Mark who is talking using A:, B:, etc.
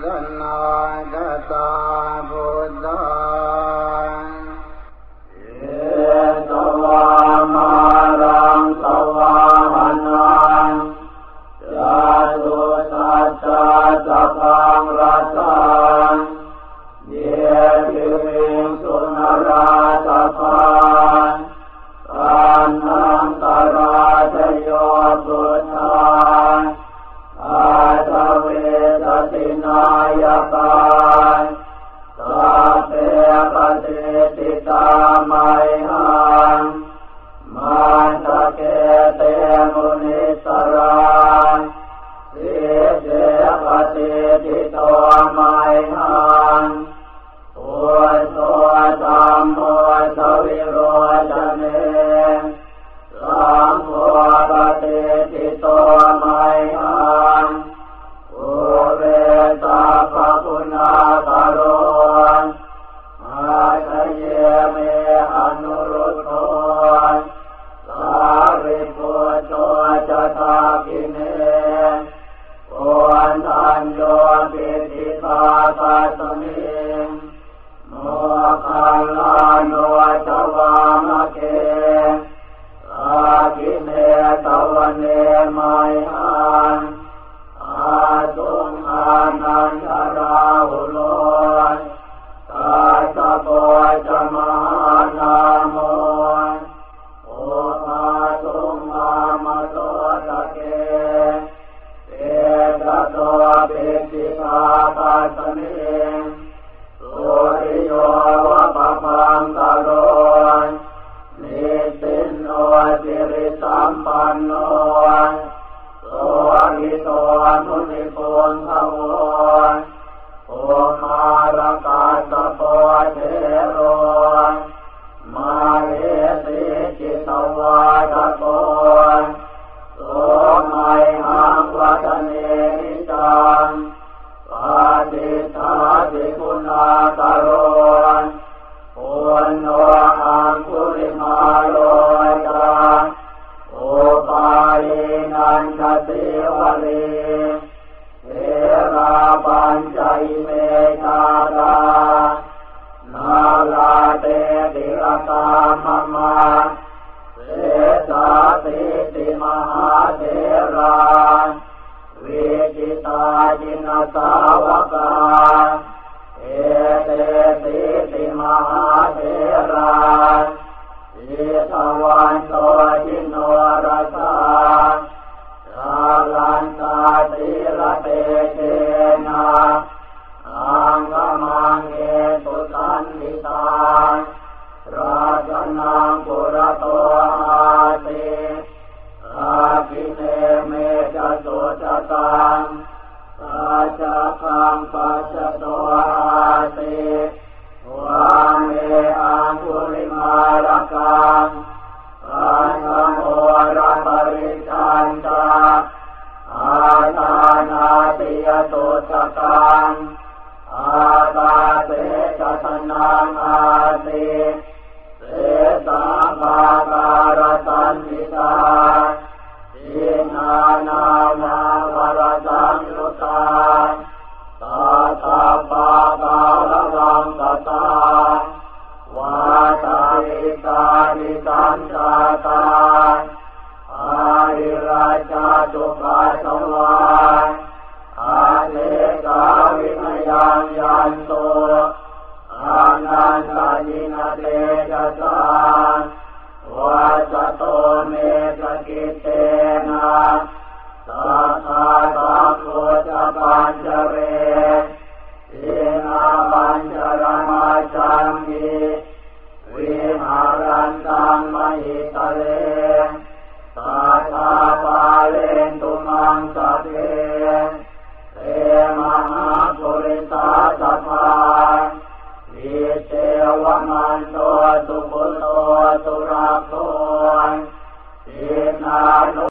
A: والنعاد
B: Baba. ตัสมิสุริโยวะปะพังตะโลนิสินโอจิริสัมปันโนโสริโตนุนิปุนทะโวโอมารกา ตามมาเสสาติติมหาเถราวิจิตาจินตาวกาเอเตติติมหาเถราอิทวันโตจินโนรสาชาลันตาติระเตเจนาอังกมังเอัมปัสสตอาติวาเมอันตุริมาลักังอันตโมรปริจันตาอาตานาติยตุตตังอาตาเตตสนังอาติเสสาภาการตันติตา นตาตาอาริราชาตุปาสวายอาเนกาวิมยังยันตุอานันตานินาเดจะานวัจโตเมสกิเตนะสัทธาสังโฆจปัญจเวเทนาปัญจรมาจังมี มหิตเล